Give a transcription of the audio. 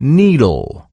needle.